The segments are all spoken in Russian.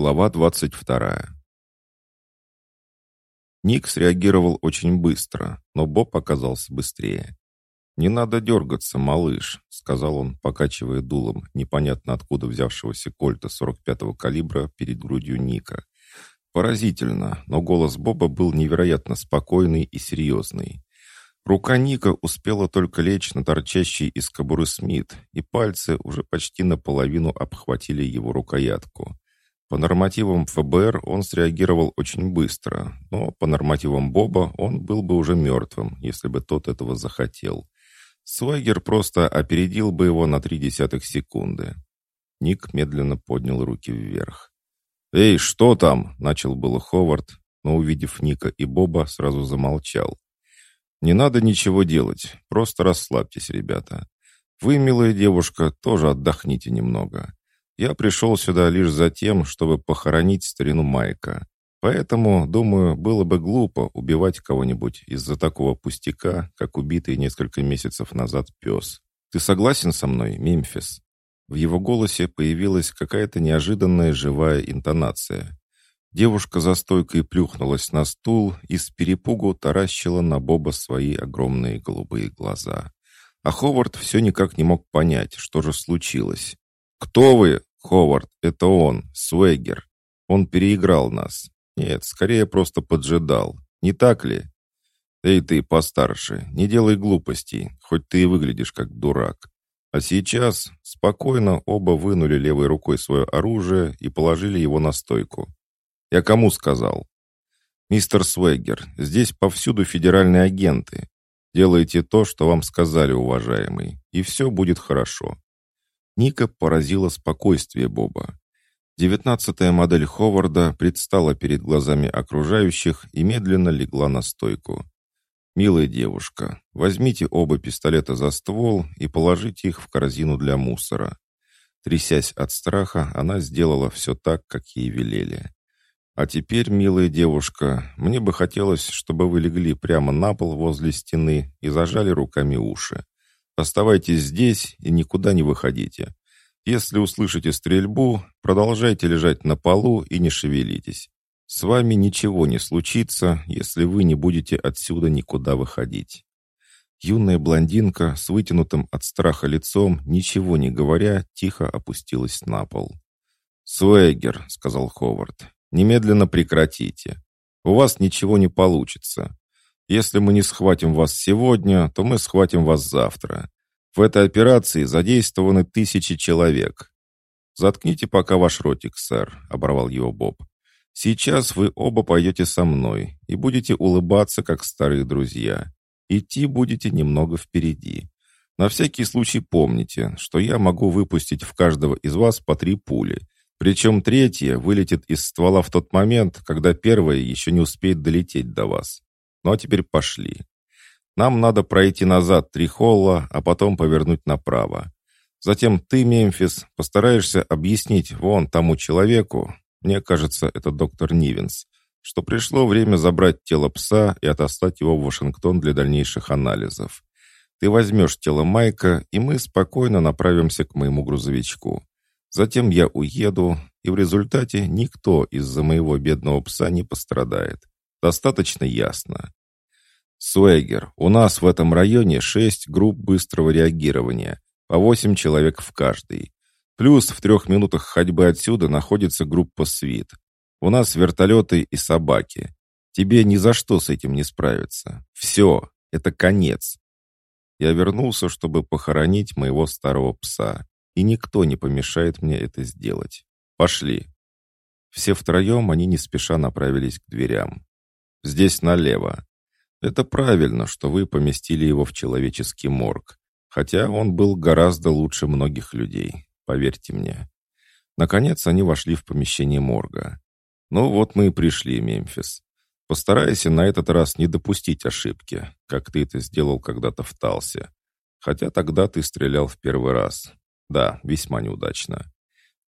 Глава 22. Ник среагировал очень быстро, но Боб оказался быстрее. «Не надо дергаться, малыш», — сказал он, покачивая дулом непонятно откуда взявшегося кольта 45-го калибра перед грудью Ника. Поразительно, но голос Боба был невероятно спокойный и серьезный. Рука Ника успела только лечь на торчащий из кобуры Смит, и пальцы уже почти наполовину обхватили его рукоятку. По нормативам ФБР он среагировал очень быстро, но по нормативам Боба он был бы уже мертвым, если бы тот этого захотел. Свайгер просто опередил бы его на три десятых секунды. Ник медленно поднял руки вверх. «Эй, что там?» — начал было Ховард, но, увидев Ника и Боба, сразу замолчал. «Не надо ничего делать, просто расслабьтесь, ребята. Вы, милая девушка, тоже отдохните немного. Я пришел сюда лишь за тем, чтобы похоронить старину Майка. Поэтому, думаю, было бы глупо убивать кого-нибудь из-за такого пустяка, как убитый несколько месяцев назад пес. Ты согласен со мной, Мемфис?» В его голосе появилась какая-то неожиданная живая интонация. Девушка за стойкой плюхнулась на стул и с перепугу таращила на Боба свои огромные голубые глаза. А Ховард все никак не мог понять, что же случилось. «Кто вы?» Ховард, это он, Свегер. Он переиграл нас. Нет, скорее просто поджидал. Не так ли? Эй ты, постарше, не делай глупостей, хоть ты и выглядишь как дурак. А сейчас спокойно оба вынули левой рукой свое оружие и положили его на стойку. Я кому сказал? Мистер Свегер, здесь повсюду федеральные агенты. Делайте то, что вам сказали, уважаемый, и все будет хорошо. Ника поразила спокойствие Боба. Девятнадцатая модель Ховарда предстала перед глазами окружающих и медленно легла на стойку. «Милая девушка, возьмите оба пистолета за ствол и положите их в корзину для мусора». Трясясь от страха, она сделала все так, как ей велели. «А теперь, милая девушка, мне бы хотелось, чтобы вы легли прямо на пол возле стены и зажали руками уши. Оставайтесь здесь и никуда не выходите. Если услышите стрельбу, продолжайте лежать на полу и не шевелитесь. С вами ничего не случится, если вы не будете отсюда никуда выходить». Юная блондинка с вытянутым от страха лицом, ничего не говоря, тихо опустилась на пол. «Суэгер», — сказал Ховард, — «немедленно прекратите. У вас ничего не получится. Если мы не схватим вас сегодня, то мы схватим вас завтра. В этой операции задействованы тысячи человек. Заткните пока ваш ротик, сэр, оборвал его Боб. Сейчас вы оба пойдете со мной и будете улыбаться, как старые друзья. Идти будете немного впереди. На всякий случай помните, что я могу выпустить в каждого из вас по три пули. Причем третья вылетит из ствола в тот момент, когда первая еще не успеет долететь до вас. Ну а теперь пошли. Нам надо пройти назад три холла, а потом повернуть направо. Затем ты, Мемфис, постараешься объяснить вон тому человеку, мне кажется, это доктор Нивенс, что пришло время забрать тело пса и отослать его в Вашингтон для дальнейших анализов. Ты возьмешь тело Майка, и мы спокойно направимся к моему грузовичку. Затем я уеду, и в результате никто из-за моего бедного пса не пострадает. Достаточно ясно. Суэгер, у нас в этом районе шесть групп быстрого реагирования, по восемь человек в каждой. Плюс в трех минутах ходьбы отсюда находится группа СВИТ. У нас вертолеты и собаки. Тебе ни за что с этим не справиться. Все, это конец. Я вернулся, чтобы похоронить моего старого пса, и никто не помешает мне это сделать. Пошли. Все втроем они не спеша направились к дверям. Здесь налево. Это правильно, что вы поместили его в человеческий морг. Хотя он был гораздо лучше многих людей, поверьте мне. Наконец они вошли в помещение морга. Ну вот мы и пришли, Мемфис. Постарайся на этот раз не допустить ошибки, как ты это сделал когда-то в Талсе. Хотя тогда ты стрелял в первый раз. Да, весьма неудачно.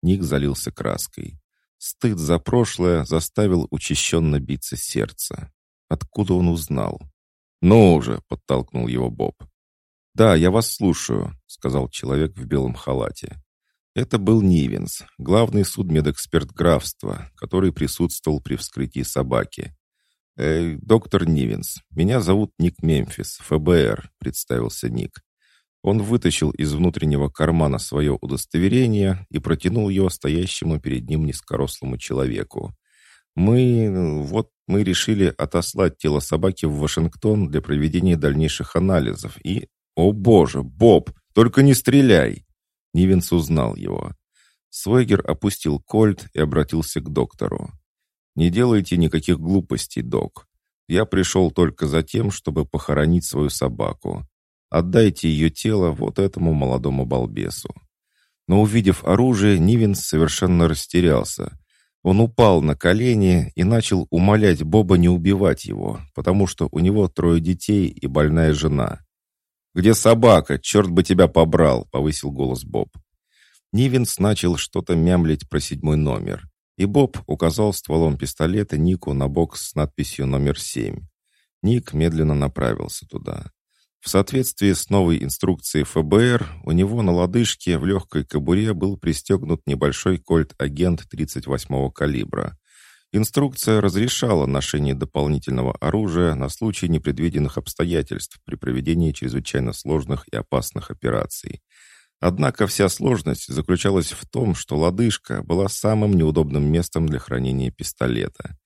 Ник залился краской. Стыд за прошлое заставил учащенно биться сердце. Откуда он узнал? «Ну уже!» — подтолкнул его Боб. «Да, я вас слушаю», — сказал человек в белом халате. Это был Нивенс, главный судмедэксперт графства, который присутствовал при вскрытии собаки. «Э, доктор Нивенс, меня зовут Ник Мемфис, ФБР», — представился Ник. Он вытащил из внутреннего кармана свое удостоверение и протянул его стоящему перед ним низкорослому человеку. «Мы... вот мы решили отослать тело собаки в Вашингтон для проведения дальнейших анализов и... О боже, Боб, только не стреляй!» Нивенс узнал его. Свойгер опустил кольт и обратился к доктору. «Не делайте никаких глупостей, док. Я пришел только за тем, чтобы похоронить свою собаку. Отдайте ее тело вот этому молодому балбесу». Но увидев оружие, Нивенс совершенно растерялся. Он упал на колени и начал умолять Боба не убивать его, потому что у него трое детей и больная жена. «Где собака? Черт бы тебя побрал!» — повысил голос Боб. Нивенс начал что-то мямлить про седьмой номер, и Боб указал стволом пистолета Нику на бокс с надписью «Номер семь». Ник медленно направился туда. В соответствии с новой инструкцией ФБР, у него на лодыжке в легкой кобуре был пристегнут небольшой кольт-агент 38-го калибра. Инструкция разрешала ношение дополнительного оружия на случай непредвиденных обстоятельств при проведении чрезвычайно сложных и опасных операций. Однако вся сложность заключалась в том, что лодыжка была самым неудобным местом для хранения пистолета.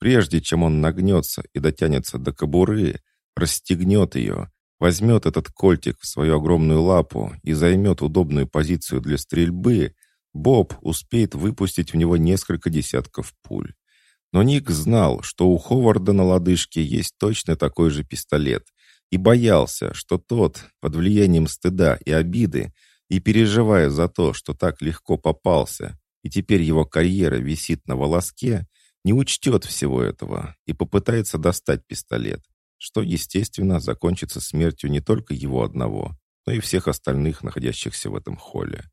Прежде чем он нагнется и дотянется до кобуры, расстегнет ее, возьмет этот кольтик в свою огромную лапу и займет удобную позицию для стрельбы, Боб успеет выпустить в него несколько десятков пуль. Но Ник знал, что у Ховарда на лодыжке есть точно такой же пистолет, и боялся, что тот, под влиянием стыда и обиды, и переживая за то, что так легко попался, и теперь его карьера висит на волоске, не учтет всего этого и попытается достать пистолет, что, естественно, закончится смертью не только его одного, но и всех остальных, находящихся в этом холле.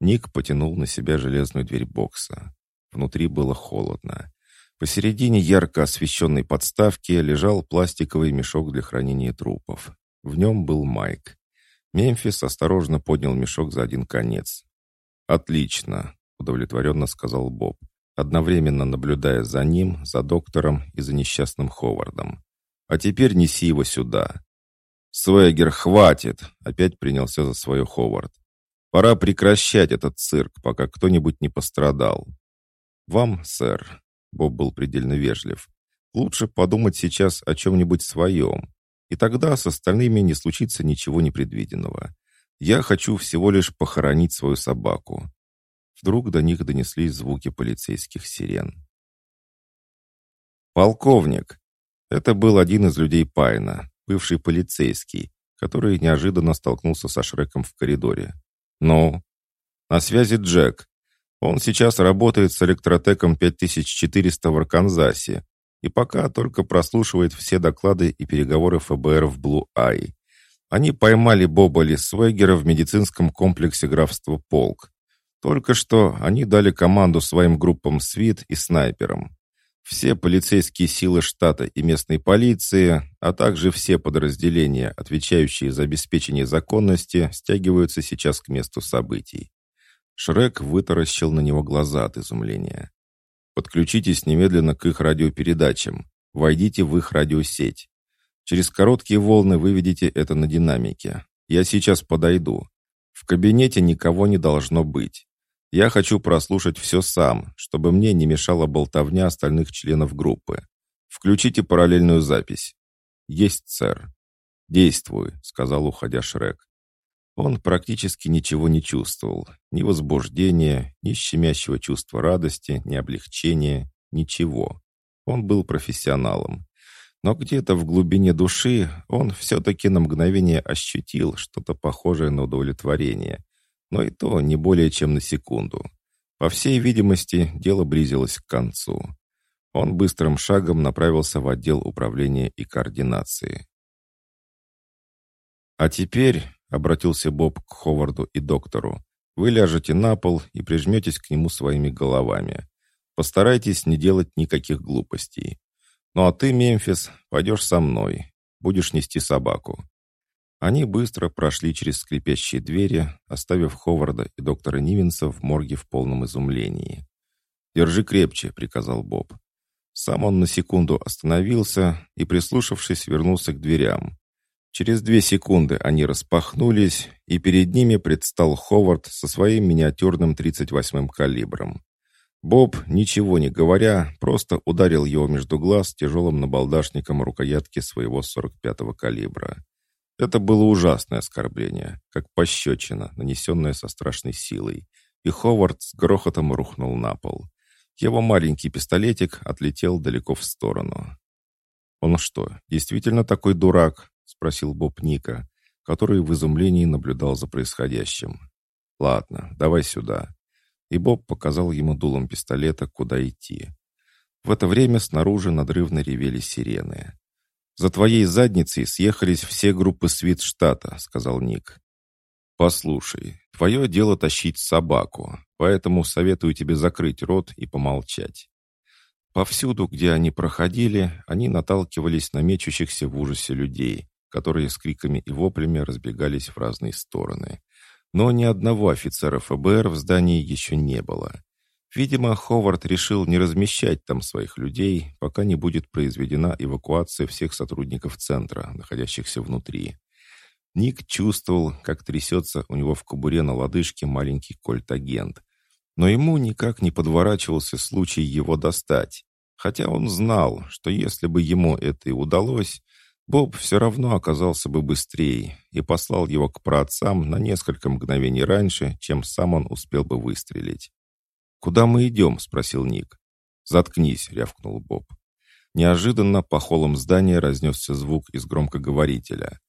Ник потянул на себя железную дверь бокса. Внутри было холодно. Посередине ярко освещенной подставки лежал пластиковый мешок для хранения трупов. В нем был Майк. Мемфис осторожно поднял мешок за один конец. «Отлично», — удовлетворенно сказал Боб, одновременно наблюдая за ним, за доктором и за несчастным Ховардом. «А теперь неси его сюда». «Свегер, хватит!» — опять принялся за свое Ховард. «Пора прекращать этот цирк, пока кто-нибудь не пострадал». «Вам, сэр», Боб был предельно вежлив. «Лучше подумать сейчас о чем-нибудь своем, и тогда с остальными не случится ничего непредвиденного. Я хочу всего лишь похоронить свою собаку». Вдруг до них донеслись звуки полицейских сирен. «Полковник!» Это был один из людей Пайна, бывший полицейский, который неожиданно столкнулся со Шреком в коридоре. «Ну?» «На связи Джек. Он сейчас работает с электротеком 5400 в Арканзасе и пока только прослушивает все доклады и переговоры ФБР в Блу-Ай. Они поймали Боба Лисвегера в медицинском комплексе графства Полк. Только что они дали команду своим группам СВИТ и снайперам. Все полицейские силы штата и местной полиции, а также все подразделения, отвечающие за обеспечение законности, стягиваются сейчас к месту событий. Шрек вытаращил на него глаза от изумления. «Подключитесь немедленно к их радиопередачам. Войдите в их радиосеть. Через короткие волны выведите это на динамике. Я сейчас подойду. В кабинете никого не должно быть. Я хочу прослушать все сам, чтобы мне не мешала болтовня остальных членов группы. Включите параллельную запись». «Есть, сэр». «Действуй», — сказал, уходя Шрек. Он практически ничего не чувствовал. Ни возбуждения, ни щемящего чувства радости, ни облегчения, ничего. Он был профессионалом. Но где-то в глубине души он все-таки на мгновение ощутил что-то похожее на удовлетворение. Но и то не более чем на секунду. По всей видимости, дело близилось к концу. Он быстрым шагом направился в отдел управления и координации. А теперь Обратился Боб к Ховарду и доктору. Вы ляжете на пол и прижметесь к нему своими головами. Постарайтесь не делать никаких глупостей. Ну а ты, Мемфис, пойдешь со мной. Будешь нести собаку. Они быстро прошли через скрипящие двери, оставив Ховарда и доктора Нивенса в морге в полном изумлении. «Держи крепче», — приказал Боб. Сам он на секунду остановился и, прислушавшись, вернулся к дверям. Через две секунды они распахнулись, и перед ними предстал Ховард со своим миниатюрным 38-м калибром. Боб, ничего не говоря, просто ударил его между глаз тяжелым набалдашником рукоятки своего 45-го калибра. Это было ужасное оскорбление, как пощечина, нанесенная со страшной силой, и Ховард с грохотом рухнул на пол. Его маленький пистолетик отлетел далеко в сторону. «Он что, действительно такой дурак?» — спросил Боб Ника, который в изумлении наблюдал за происходящим. «Ладно, давай сюда». И Боб показал ему дулом пистолета, куда идти. В это время снаружи надрывно ревели сирены. «За твоей задницей съехались все группы свит штата», — сказал Ник. «Послушай, твое дело тащить собаку, поэтому советую тебе закрыть рот и помолчать». Повсюду, где они проходили, они наталкивались на мечущихся в ужасе людей, которые с криками и воплями разбегались в разные стороны. Но ни одного офицера ФБР в здании еще не было. Видимо, Ховард решил не размещать там своих людей, пока не будет произведена эвакуация всех сотрудников центра, находящихся внутри. Ник чувствовал, как трясется у него в кобуре на лодыжке маленький кольт-агент. Но ему никак не подворачивался случай его достать. Хотя он знал, что если бы ему это и удалось, Боб все равно оказался бы быстрее и послал его к праотцам на несколько мгновений раньше, чем сам он успел бы выстрелить. «Куда мы идем?» — спросил Ник. «Заткнись», — рявкнул Боб. Неожиданно по холлам здания разнесся звук из громкоговорителя.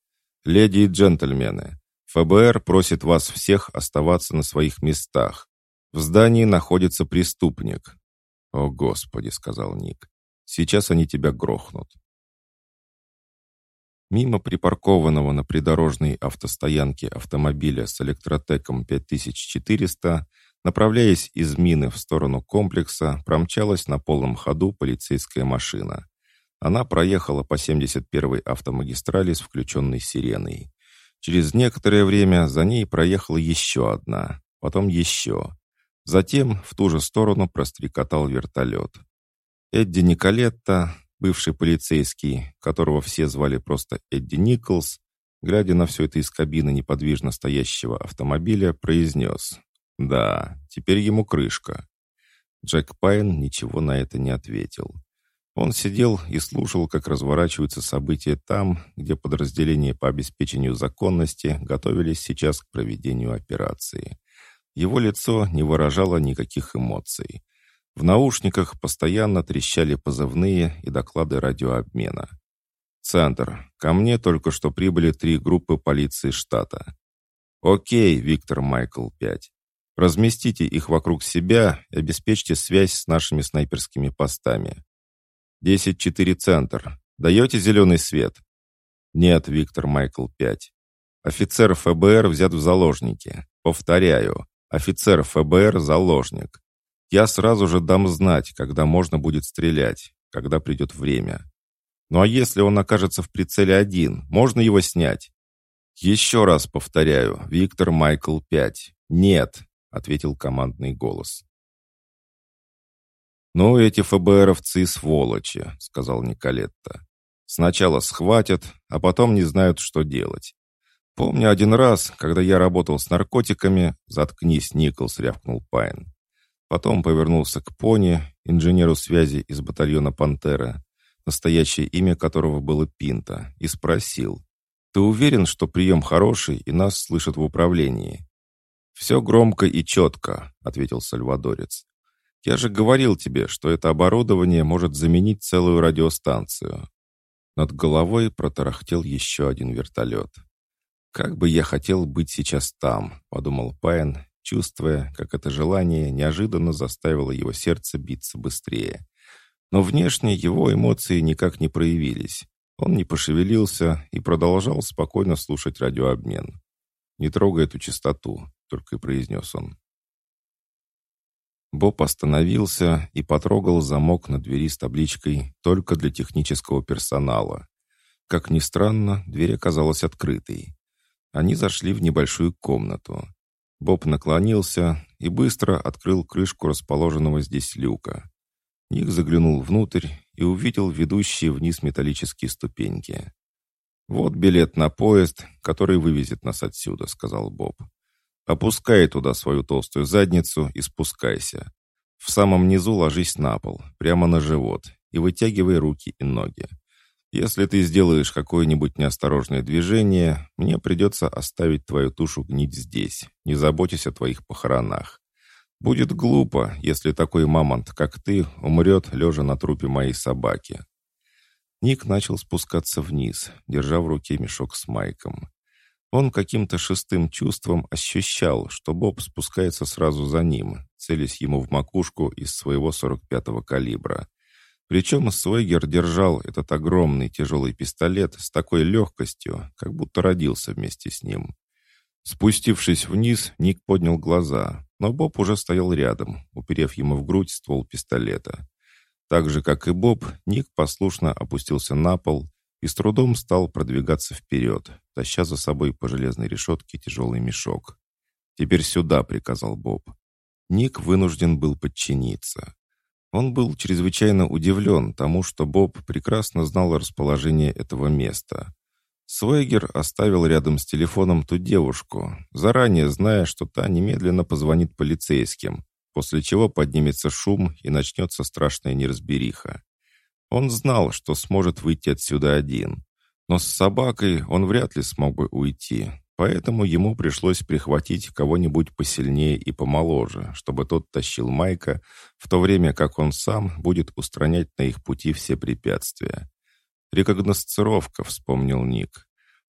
«Леди и джентльмены, ФБР просит вас всех оставаться на своих местах. В здании находится преступник». «О, Господи!» — сказал Ник. «Сейчас они тебя грохнут». Мимо припаркованного на придорожной автостоянке автомобиля с электротеком 5400 Направляясь из мины в сторону комплекса, промчалась на полном ходу полицейская машина. Она проехала по 71-й автомагистрали с включенной сиреной. Через некоторое время за ней проехала еще одна, потом еще. Затем в ту же сторону прострекотал вертолет. Эдди Николетта, бывший полицейский, которого все звали просто Эдди Николс, глядя на все это из кабины неподвижно стоящего автомобиля, произнес да, теперь ему крышка. Джек Пайн ничего на это не ответил. Он сидел и слушал, как разворачиваются события там, где подразделения по обеспечению законности готовились сейчас к проведению операции. Его лицо не выражало никаких эмоций. В наушниках постоянно трещали позывные и доклады радиообмена. «Центр. Ко мне только что прибыли три группы полиции штата». «Окей, Виктор Майкл 5. Разместите их вокруг себя и обеспечьте связь с нашими снайперскими постами. 10-4 центр. Даете зеленый свет? Нет, Виктор Майкл 5. Офицер ФБР взят в заложники. Повторяю, офицер ФБР заложник. Я сразу же дам знать, когда можно будет стрелять, когда придет время. Ну а если он окажется в прицеле один, можно его снять? Еще раз повторяю, Виктор Майкл 5. Нет, — ответил командный голос. «Ну, эти ФБРовцы сволочи», — сказал Николетта. «Сначала схватят, а потом не знают, что делать. Помню один раз, когда я работал с наркотиками, заткнись, Николс, рявкнул Пайн. Потом повернулся к Пони, инженеру связи из батальона «Пантера», настоящее имя которого было Пинта, и спросил, «Ты уверен, что прием хороший и нас слышат в управлении?» «Все громко и четко», — ответил Сальвадорец. «Я же говорил тебе, что это оборудование может заменить целую радиостанцию». Над головой протарахтел еще один вертолет. «Как бы я хотел быть сейчас там», — подумал Пайн, чувствуя, как это желание неожиданно заставило его сердце биться быстрее. Но внешне его эмоции никак не проявились. Он не пошевелился и продолжал спокойно слушать радиообмен. «Не трогай эту частоту только и произнес он. Боб остановился и потрогал замок на двери с табличкой «Только для технического персонала». Как ни странно, дверь оказалась открытой. Они зашли в небольшую комнату. Боб наклонился и быстро открыл крышку расположенного здесь люка. Ник заглянул внутрь и увидел ведущие вниз металлические ступеньки. «Вот билет на поезд, который вывезет нас отсюда», — сказал Боб. «Опускай туда свою толстую задницу и спускайся. В самом низу ложись на пол, прямо на живот, и вытягивай руки и ноги. Если ты сделаешь какое-нибудь неосторожное движение, мне придется оставить твою тушу гнить здесь, не заботясь о твоих похоронах. Будет глупо, если такой мамонт, как ты, умрет, лежа на трупе моей собаки». Ник начал спускаться вниз, держа в руке мешок с майком. Он каким-то шестым чувством ощущал, что Боб спускается сразу за ним, целясь ему в макушку из своего 45-го калибра. Причем Свегер держал этот огромный тяжелый пистолет с такой легкостью, как будто родился вместе с ним. Спустившись вниз, Ник поднял глаза, но Боб уже стоял рядом, уперев ему в грудь ствол пистолета. Так же, как и Боб, Ник послушно опустился на пол и с трудом стал продвигаться вперед, таща за собой по железной решетке тяжелый мешок. «Теперь сюда», — приказал Боб. Ник вынужден был подчиниться. Он был чрезвычайно удивлен тому, что Боб прекрасно знал расположение этого места. Свейгер оставил рядом с телефоном ту девушку, заранее зная, что та немедленно позвонит полицейским, после чего поднимется шум и начнется страшная неразбериха. Он знал, что сможет выйти отсюда один, но с собакой он вряд ли смог бы уйти, Поэтому ему пришлось прихватить кого-нибудь посильнее и помоложе, чтобы тот тащил Майка, в то время как он сам будет устранять на их пути все препятствия. «Рекогносцировка», — вспомнил Ник.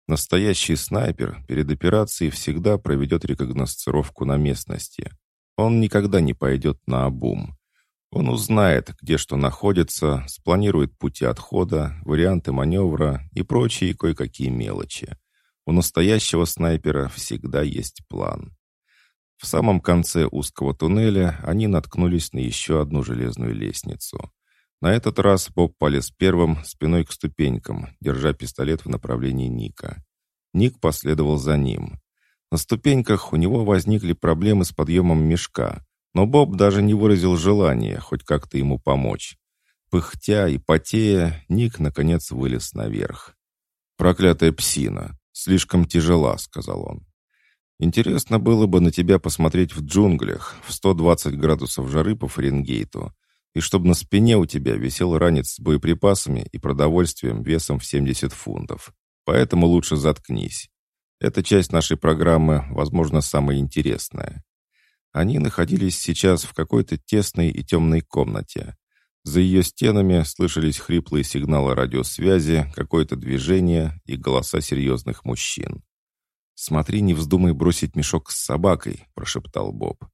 «Настоящий снайпер перед операцией всегда проведет рекогносцировку на местности. Он никогда не пойдет на обум. Он узнает, где что находится, спланирует пути отхода, варианты маневра и прочие кое-какие мелочи. У настоящего снайпера всегда есть план. В самом конце узкого туннеля они наткнулись на еще одну железную лестницу. На этот раз Боб полез первым, спиной к ступенькам, держа пистолет в направлении Ника. Ник последовал за ним. На ступеньках у него возникли проблемы с подъемом мешка, но Боб даже не выразил желания хоть как-то ему помочь. Пыхтя и потея, Ник наконец вылез наверх. Проклятая псина! «Слишком тяжела», — сказал он. «Интересно было бы на тебя посмотреть в джунглях в 120 градусов жары по Фаренгейту, и чтобы на спине у тебя висел ранец с боеприпасами и продовольствием весом в 70 фунтов. Поэтому лучше заткнись. Эта часть нашей программы, возможно, самая интересная». Они находились сейчас в какой-то тесной и темной комнате. За ее стенами слышались хриплые сигналы радиосвязи, какое-то движение и голоса серьезных мужчин. «Смотри, не вздумай бросить мешок с собакой», — прошептал Боб.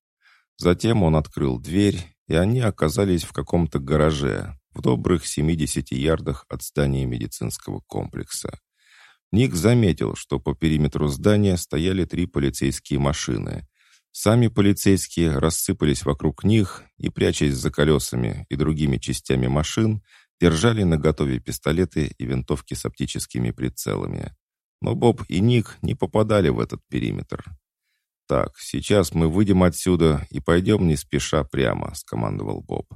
Затем он открыл дверь, и они оказались в каком-то гараже, в добрых 70 ярдах от здания медицинского комплекса. Ник заметил, что по периметру здания стояли три полицейские машины, Сами полицейские рассыпались вокруг них и, прячась за колесами и другими частями машин, держали наготове пистолеты и винтовки с оптическими прицелами. Но Боб и Ник не попадали в этот периметр. «Так, сейчас мы выйдем отсюда и пойдем не спеша прямо», — скомандовал Боб.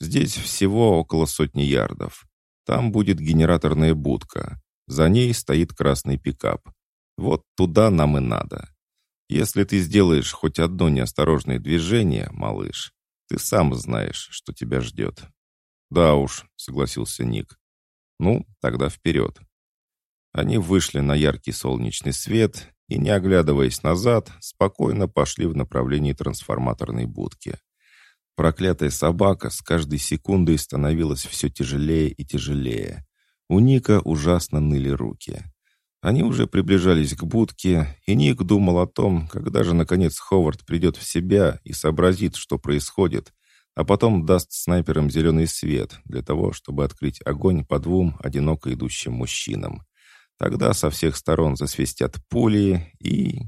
«Здесь всего около сотни ярдов. Там будет генераторная будка. За ней стоит красный пикап. Вот туда нам и надо». Если ты сделаешь хоть одно неосторожное движение, малыш, ты сам знаешь, что тебя ждет». «Да уж», — согласился Ник. «Ну, тогда вперед». Они вышли на яркий солнечный свет и, не оглядываясь назад, спокойно пошли в направлении трансформаторной будки. Проклятая собака с каждой секундой становилась все тяжелее и тяжелее. У Ника ужасно ныли руки. Они уже приближались к будке, и Ник думал о том, когда же, наконец, Ховард придет в себя и сообразит, что происходит, а потом даст снайперам зеленый свет для того, чтобы открыть огонь по двум одиноко идущим мужчинам. Тогда со всех сторон засвистят пули, и...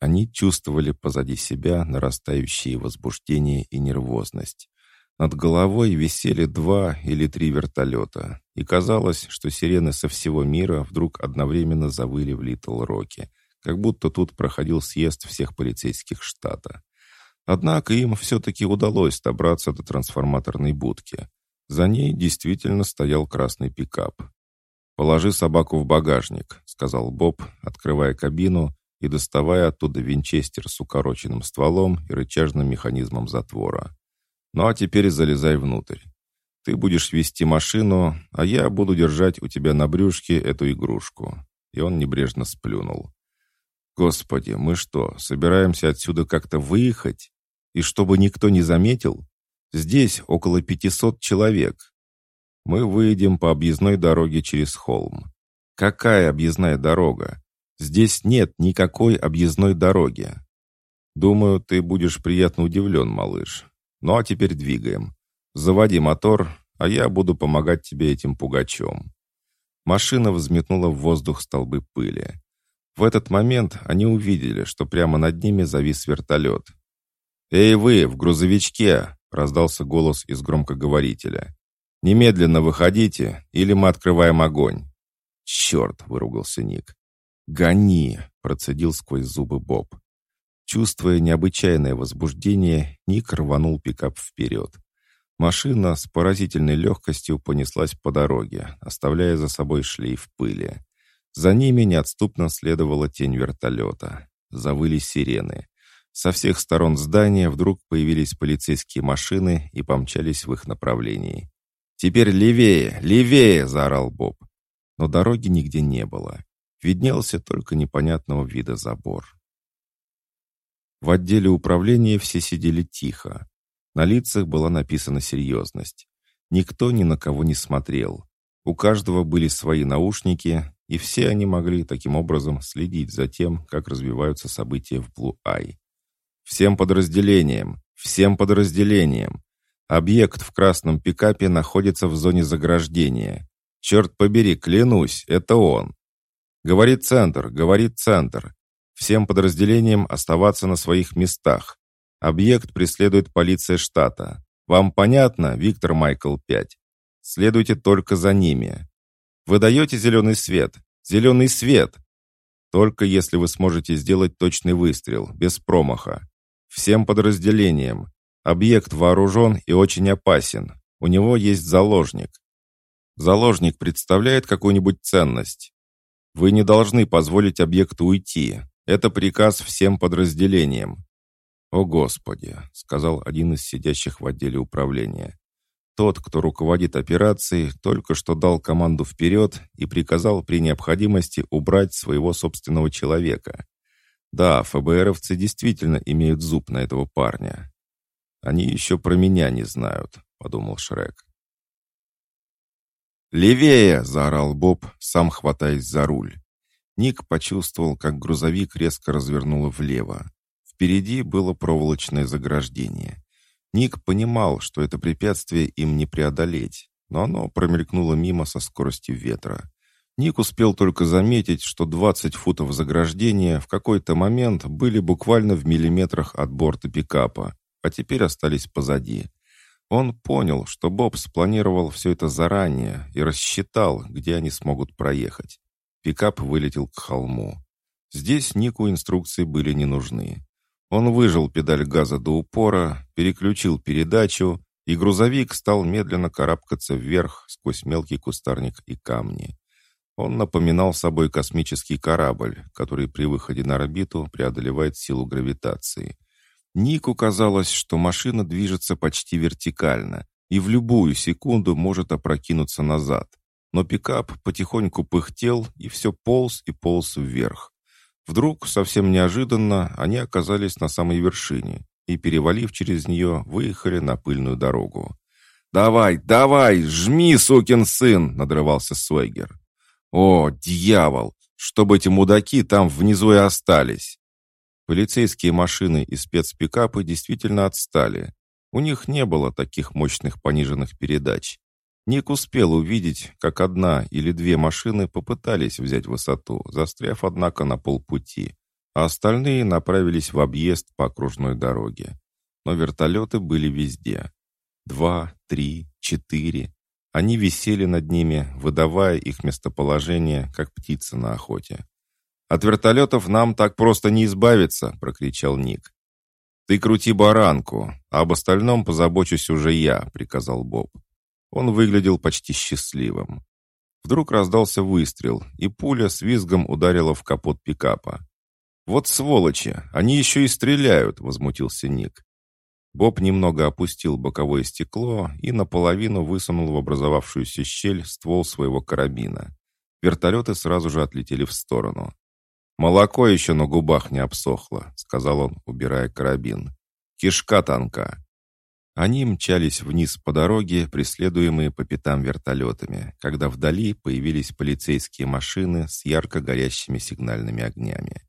Они чувствовали позади себя нарастающее возбуждение и нервозность. Над головой висели два или три вертолета, и казалось, что сирены со всего мира вдруг одновременно завыли в Литл-Роке, как будто тут проходил съезд всех полицейских штата. Однако им все-таки удалось добраться до трансформаторной будки. За ней действительно стоял красный пикап. «Положи собаку в багажник», — сказал Боб, открывая кабину и доставая оттуда винчестер с укороченным стволом и рычажным механизмом затвора. «Ну а теперь залезай внутрь. Ты будешь вести машину, а я буду держать у тебя на брюшке эту игрушку». И он небрежно сплюнул. «Господи, мы что, собираемся отсюда как-то выехать? И чтобы никто не заметил? Здесь около пятисот человек. Мы выедем по объездной дороге через холм. Какая объездная дорога? Здесь нет никакой объездной дороги. Думаю, ты будешь приятно удивлен, малыш. Ну а теперь двигаем. Заводи мотор, а я буду помогать тебе этим пугачом». Машина взметнула в воздух столбы пыли. В этот момент они увидели, что прямо над ними завис вертолет. «Эй вы, в грузовичке!» — раздался голос из громкоговорителя. «Немедленно выходите, или мы открываем огонь!» «Черт!» — выругался Ник. «Гони!» — процедил сквозь зубы Боб. Чувствуя необычайное возбуждение, Ник рванул пикап вперед. Машина с поразительной легкостью понеслась по дороге, оставляя за собой шлейф пыли. За ними неотступно следовала тень вертолета. Завыли сирены. Со всех сторон здания вдруг появились полицейские машины и помчались в их направлении. «Теперь левее! Левее!» — заорал Боб. Но дороги нигде не было. Виднелся только непонятного вида забор. В отделе управления все сидели тихо. На лицах была написана серьезность. Никто ни на кого не смотрел. У каждого были свои наушники, и все они могли таким образом следить за тем, как развиваются события в Блу-Ай. Всем подразделениям, всем подразделениям. Объект в красном пикапе находится в зоне заграждения. Черт побери, клянусь, это он. Говорит центр, говорит центр. Всем подразделениям оставаться на своих местах. Объект преследует полиция штата. Вам понятно, Виктор Майкл 5? Следуйте только за ними. Вы даете зеленый свет. Зеленый свет! Только если вы сможете сделать точный выстрел, без промаха. Всем подразделениям. Объект вооружен и очень опасен. У него есть заложник. Заложник представляет какую-нибудь ценность. Вы не должны позволить объекту уйти. Это приказ всем подразделениям. «О, Господи!» — сказал один из сидящих в отделе управления. Тот, кто руководит операцией, только что дал команду вперед и приказал при необходимости убрать своего собственного человека. Да, ФБРовцы действительно имеют зуб на этого парня. «Они еще про меня не знают», — подумал Шрек. «Левее!» — заорал Боб, сам хватаясь за руль. Ник почувствовал, как грузовик резко развернуло влево. Впереди было проволочное заграждение. Ник понимал, что это препятствие им не преодолеть, но оно промелькнуло мимо со скоростью ветра. Ник успел только заметить, что 20 футов заграждения в какой-то момент были буквально в миллиметрах от борта пикапа, а теперь остались позади. Он понял, что Боб спланировал все это заранее и рассчитал, где они смогут проехать. Пикап вылетел к холму. Здесь Нику инструкции были не нужны. Он выжал педаль газа до упора, переключил передачу, и грузовик стал медленно карабкаться вверх сквозь мелкий кустарник и камни. Он напоминал собой космический корабль, который при выходе на орбиту преодолевает силу гравитации. Нику казалось, что машина движется почти вертикально и в любую секунду может опрокинуться назад. Но пикап потихоньку пыхтел и все полз и полз вверх. Вдруг, совсем неожиданно, они оказались на самой вершине и, перевалив через нее, выехали на пыльную дорогу. «Давай, давай, жми, сукин сын!» — надрывался Свегер. «О, дьявол! Чтобы эти мудаки там внизу и остались!» Полицейские машины и спецпикапы действительно отстали. У них не было таких мощных пониженных передач. Ник успел увидеть, как одна или две машины попытались взять высоту, застряв, однако, на полпути, а остальные направились в объезд по окружной дороге. Но вертолеты были везде. Два, три, четыре. Они висели над ними, выдавая их местоположение, как птицы на охоте. От вертолетов нам так просто не избавиться!» — прокричал Ник. «Ты крути баранку, а об остальном позабочусь уже я», — приказал Боб. Он выглядел почти счастливым. Вдруг раздался выстрел, и пуля с визгом ударила в капот пикапа. «Вот сволочи! Они еще и стреляют!» — возмутился Ник. Боб немного опустил боковое стекло и наполовину высунул в образовавшуюся щель ствол своего карабина. Вертолеты сразу же отлетели в сторону. «Молоко еще на губах не обсохло», — сказал он, убирая карабин. «Кишка танка». Они мчались вниз по дороге, преследуемые по пятам вертолетами, когда вдали появились полицейские машины с ярко горящими сигнальными огнями.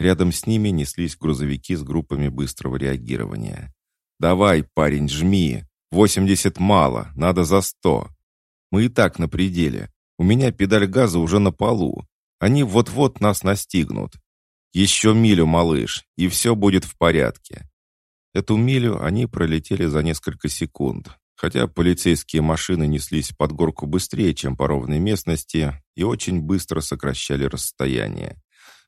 Рядом с ними неслись грузовики с группами быстрого реагирования. «Давай, парень, жми! Восемьдесят мало, надо за сто!» «Мы и так на пределе. У меня педаль газа уже на полу. Они вот-вот нас настигнут. Еще милю, малыш, и все будет в порядке. Эту милю они пролетели за несколько секунд, хотя полицейские машины неслись под горку быстрее, чем по ровной местности, и очень быстро сокращали расстояние.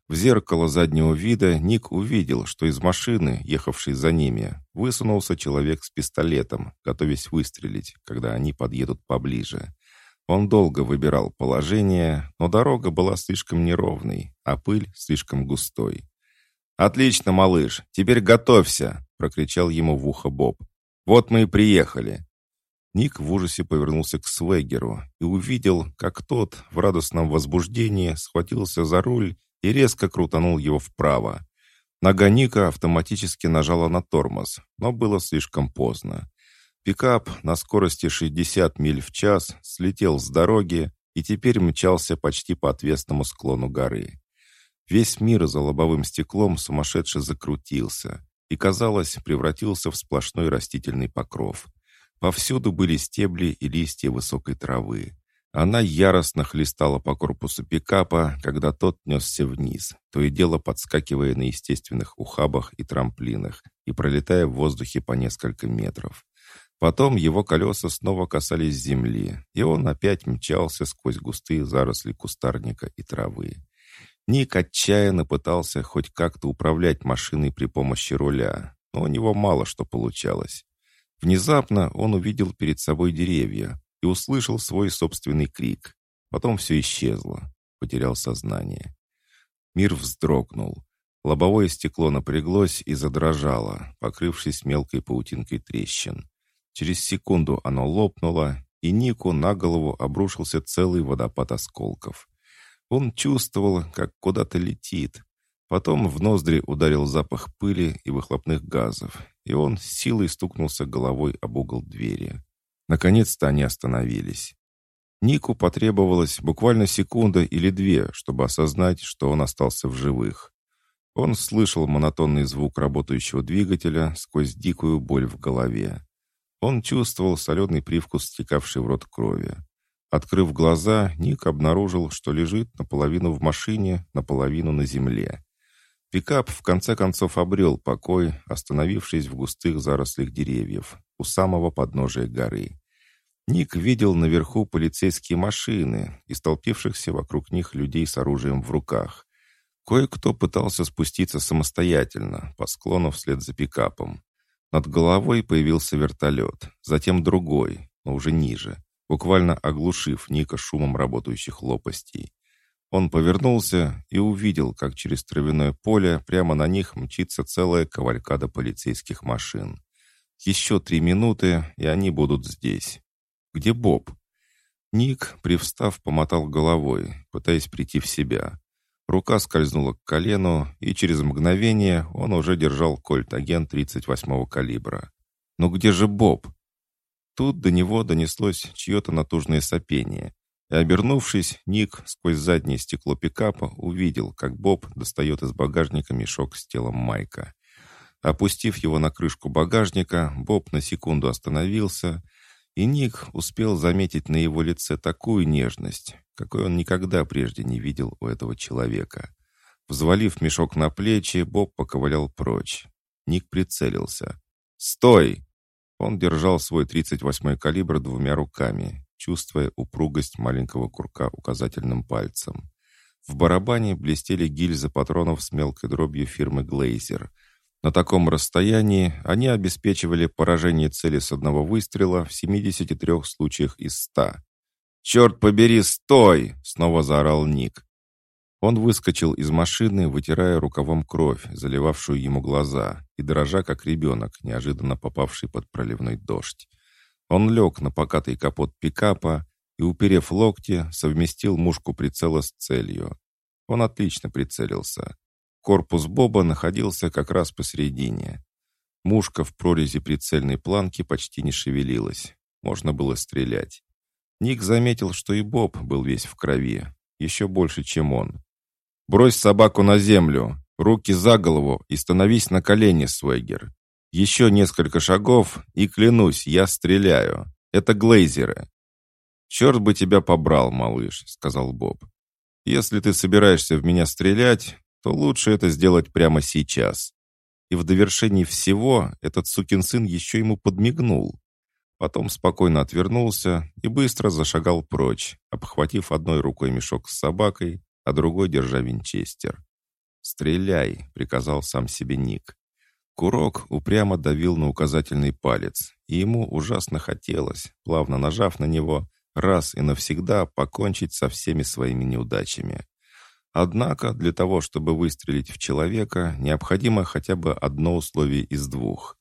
В зеркало заднего вида Ник увидел, что из машины, ехавшей за ними, высунулся человек с пистолетом, готовясь выстрелить, когда они подъедут поближе. Он долго выбирал положение, но дорога была слишком неровной, а пыль слишком густой. «Отлично, малыш, теперь готовься!» — прокричал ему в ухо Боб. «Вот мы и приехали!» Ник в ужасе повернулся к Свегеру и увидел, как тот в радостном возбуждении схватился за руль и резко крутанул его вправо. Нога Ника автоматически нажала на тормоз, но было слишком поздно. Пикап на скорости 60 миль в час слетел с дороги и теперь мчался почти по отвесному склону горы. Весь мир за лобовым стеклом сумасшедше закрутился и, казалось, превратился в сплошной растительный покров. Повсюду были стебли и листья высокой травы. Она яростно хлестала по корпусу пикапа, когда тот несся вниз, то и дело подскакивая на естественных ухабах и трамплинах и пролетая в воздухе по несколько метров. Потом его колеса снова касались земли, и он опять мчался сквозь густые заросли кустарника и травы. Ник отчаянно пытался хоть как-то управлять машиной при помощи руля, но у него мало что получалось. Внезапно он увидел перед собой деревья и услышал свой собственный крик. Потом все исчезло, потерял сознание. Мир вздрогнул. Лобовое стекло напряглось и задрожало, покрывшись мелкой паутинкой трещин. Через секунду оно лопнуло, и Нику на голову обрушился целый водопад осколков. Он чувствовал, как куда-то летит. Потом в ноздри ударил запах пыли и выхлопных газов, и он силой стукнулся головой об угол двери. Наконец-то они остановились. Нику потребовалось буквально секунда или две, чтобы осознать, что он остался в живых. Он слышал монотонный звук работающего двигателя сквозь дикую боль в голове. Он чувствовал соленый привкус стекавшей в рот крови. Открыв глаза, Ник обнаружил, что лежит наполовину в машине, наполовину на земле. Пикап в конце концов обрел покой, остановившись в густых зарослях деревьев, у самого подножия горы. Ник видел наверху полицейские машины и столпившихся вокруг них людей с оружием в руках. Кое-кто пытался спуститься самостоятельно, по склону вслед за пикапом. Над головой появился вертолет, затем другой, но уже ниже, буквально оглушив Ника шумом работающих лопастей. Он повернулся и увидел, как через травяное поле прямо на них мчится целая кавалькада полицейских машин. Еще три минуты, и они будут здесь. Где Боб? Ник, привстав, помотал головой, пытаясь прийти в себя. Рука скользнула к колену, и через мгновение он уже держал кольт-агент 38-го калибра. «Но где же Боб?» Тут до него донеслось чье-то натужное сопение. И, обернувшись, Ник сквозь заднее стекло пикапа увидел, как Боб достает из багажника мешок с телом Майка. Опустив его на крышку багажника, Боб на секунду остановился, и Ник успел заметить на его лице такую нежность, какой он никогда прежде не видел у этого человека. Взвалив мешок на плечи, Боб поковылял прочь. Ник прицелился. «Стой!» Он держал свой 38-й калибр двумя руками, чувствуя упругость маленького курка указательным пальцем. В барабане блестели гильзы патронов с мелкой дробью фирмы «Глейзер». На таком расстоянии они обеспечивали поражение цели с одного выстрела в 73 случаях из 100. «Черт побери, стой!» — снова заорал Ник. Он выскочил из машины, вытирая рукавом кровь, заливавшую ему глаза, и дрожа, как ребенок, неожиданно попавший под проливной дождь. Он лег на покатый капот пикапа и, уперев локти, совместил мушку прицела с целью. Он отлично прицелился. Корпус Боба находился как раз посередине. Мушка в прорези прицельной планки почти не шевелилась. Можно было стрелять. Ник заметил, что и Боб был весь в крови, еще больше, чем он. Брось собаку на землю, руки за голову и становись на колени, Свегер. Еще несколько шагов, и клянусь, я стреляю. Это глейзеры. «Черт бы тебя побрал, малыш», — сказал Боб. «Если ты собираешься в меня стрелять, то лучше это сделать прямо сейчас». И в довершении всего этот сукин сын еще ему подмигнул. Потом спокойно отвернулся и быстро зашагал прочь, обхватив одной рукой мешок с собакой, а другой держа винчестер. «Стреляй!» — приказал сам себе Ник. Курок упрямо давил на указательный палец, и ему ужасно хотелось, плавно нажав на него, раз и навсегда покончить со всеми своими неудачами. Однако для того, чтобы выстрелить в человека, необходимо хотя бы одно условие из двух.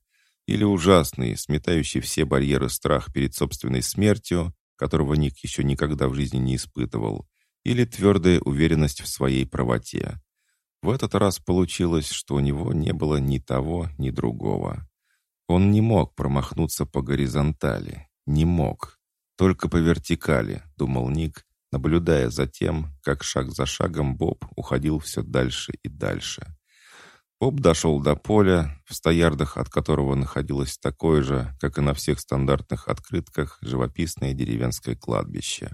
Или ужасный, сметающий все барьеры страх перед собственной смертью, которого Ник еще никогда в жизни не испытывал, или твердая уверенность в своей правоте. В этот раз получилось, что у него не было ни того, ни другого. Он не мог промахнуться по горизонтали. Не мог. Только по вертикали, думал Ник, наблюдая за тем, как шаг за шагом Боб уходил все дальше и дальше. Боб дошел до поля, в стоярдах от которого находилось такое же, как и на всех стандартных открытках, живописное деревенское кладбище.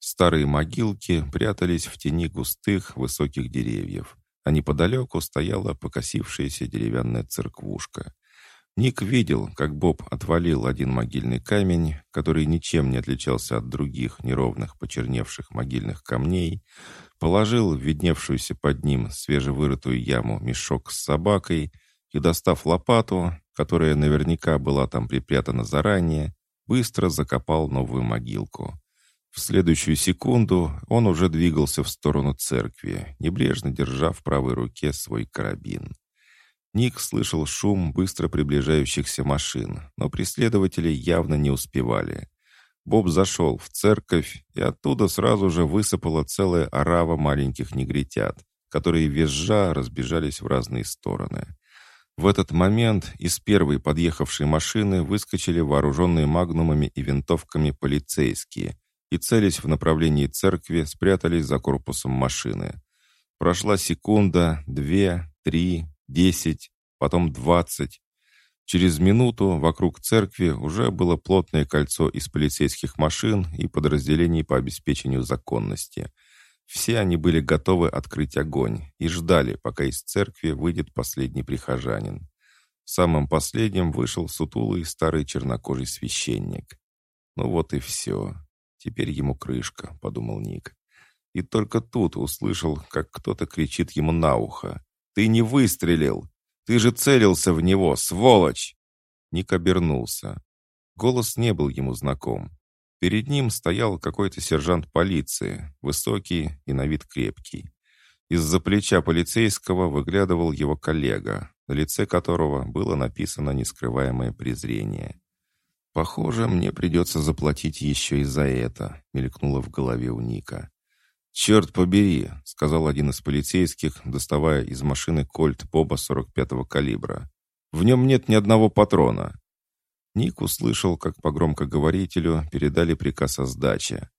Старые могилки прятались в тени густых высоких деревьев, а неподалеку стояла покосившаяся деревянная церквушка. Ник видел, как Боб отвалил один могильный камень, который ничем не отличался от других неровных почерневших могильных камней, положил в видневшуюся под ним свежевырытую яму мешок с собакой и, достав лопату, которая наверняка была там припрятана заранее, быстро закопал новую могилку. В следующую секунду он уже двигался в сторону церкви, небрежно держа в правой руке свой карабин. Ник слышал шум быстро приближающихся машин, но преследователи явно не успевали. Боб зашел в церковь, и оттуда сразу же высыпала целая орава маленьких негритят, которые визжа разбежались в разные стороны. В этот момент из первой подъехавшей машины выскочили вооруженные магнумами и винтовками полицейские и, целясь в направлении церкви, спрятались за корпусом машины. Прошла секунда, две, три, десять, потом двадцать. Через минуту вокруг церкви уже было плотное кольцо из полицейских машин и подразделений по обеспечению законности. Все они были готовы открыть огонь и ждали, пока из церкви выйдет последний прихожанин. Самым последним вышел сутулый старый чернокожий священник. Ну вот и все. Теперь ему крышка, подумал Ник. И только тут услышал, как кто-то кричит ему на ухо. «Ты не выстрелил! Ты же целился в него, сволочь!» Ник обернулся. Голос не был ему знаком. Перед ним стоял какой-то сержант полиции, высокий и на вид крепкий. Из-за плеча полицейского выглядывал его коллега, на лице которого было написано нескрываемое презрение. «Похоже, мне придется заплатить еще и за это», — мелькнуло в голове у Ника. «Черт побери», — сказал один из полицейских, доставая из машины кольт Боба 45-го калибра. «В нем нет ни одного патрона». Ник услышал, как по громкоговорителю передали приказ о сдаче.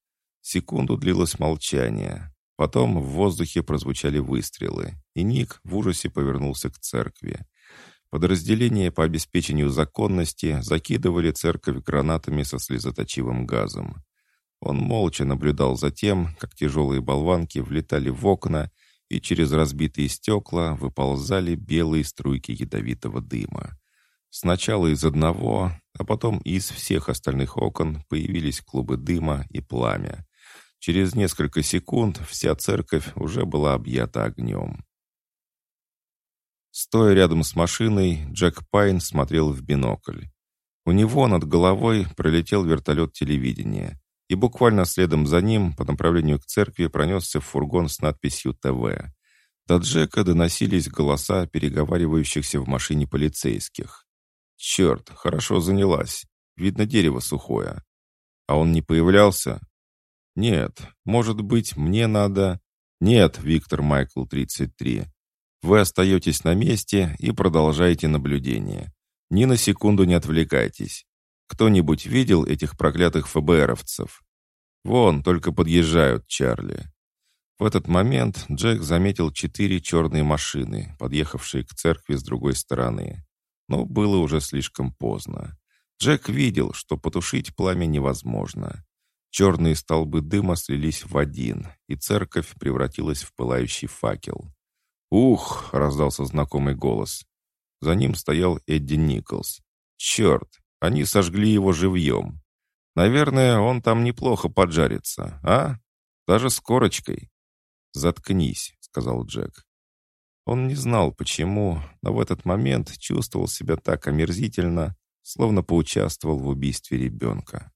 Секунду длилось молчание. Потом в воздухе прозвучали выстрелы, и Ник в ужасе повернулся к церкви. Подразделения по обеспечению законности закидывали церковь гранатами со слезоточивым газом. Он молча наблюдал за тем, как тяжелые болванки влетали в окна и через разбитые стекла выползали белые струйки ядовитого дыма. Сначала из одного, а потом из всех остальных окон появились клубы дыма и пламя. Через несколько секунд вся церковь уже была объята огнем. Стоя рядом с машиной, Джек Пайн смотрел в бинокль. У него над головой пролетел вертолет телевидения, и буквально следом за ним по направлению к церкви пронесся фургон с надписью «ТВ». До Джека доносились голоса переговаривающихся в машине полицейских. «Черт, хорошо занялась. Видно, дерево сухое. А он не появлялся? Нет, может быть, мне надо... Нет, Виктор Майкл 33. Вы остаетесь на месте и продолжаете наблюдение. Ни на секунду не отвлекайтесь. Кто-нибудь видел этих проклятых ФБРовцев? Вон, только подъезжают, Чарли. В этот момент Джек заметил четыре черные машины, подъехавшие к церкви с другой стороны. Но было уже слишком поздно. Джек видел, что потушить пламя невозможно. Черные столбы дыма слились в один, и церковь превратилась в пылающий факел. «Ух!» — раздался знакомый голос. За ним стоял Эдди Николс. «Черт! Они сожгли его живьем. Наверное, он там неплохо поджарится, а? Даже с корочкой». «Заткнись», — сказал Джек. Он не знал, почему, но в этот момент чувствовал себя так омерзительно, словно поучаствовал в убийстве ребенка.